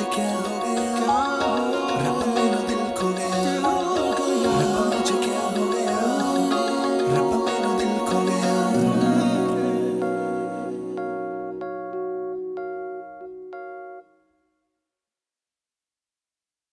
Again.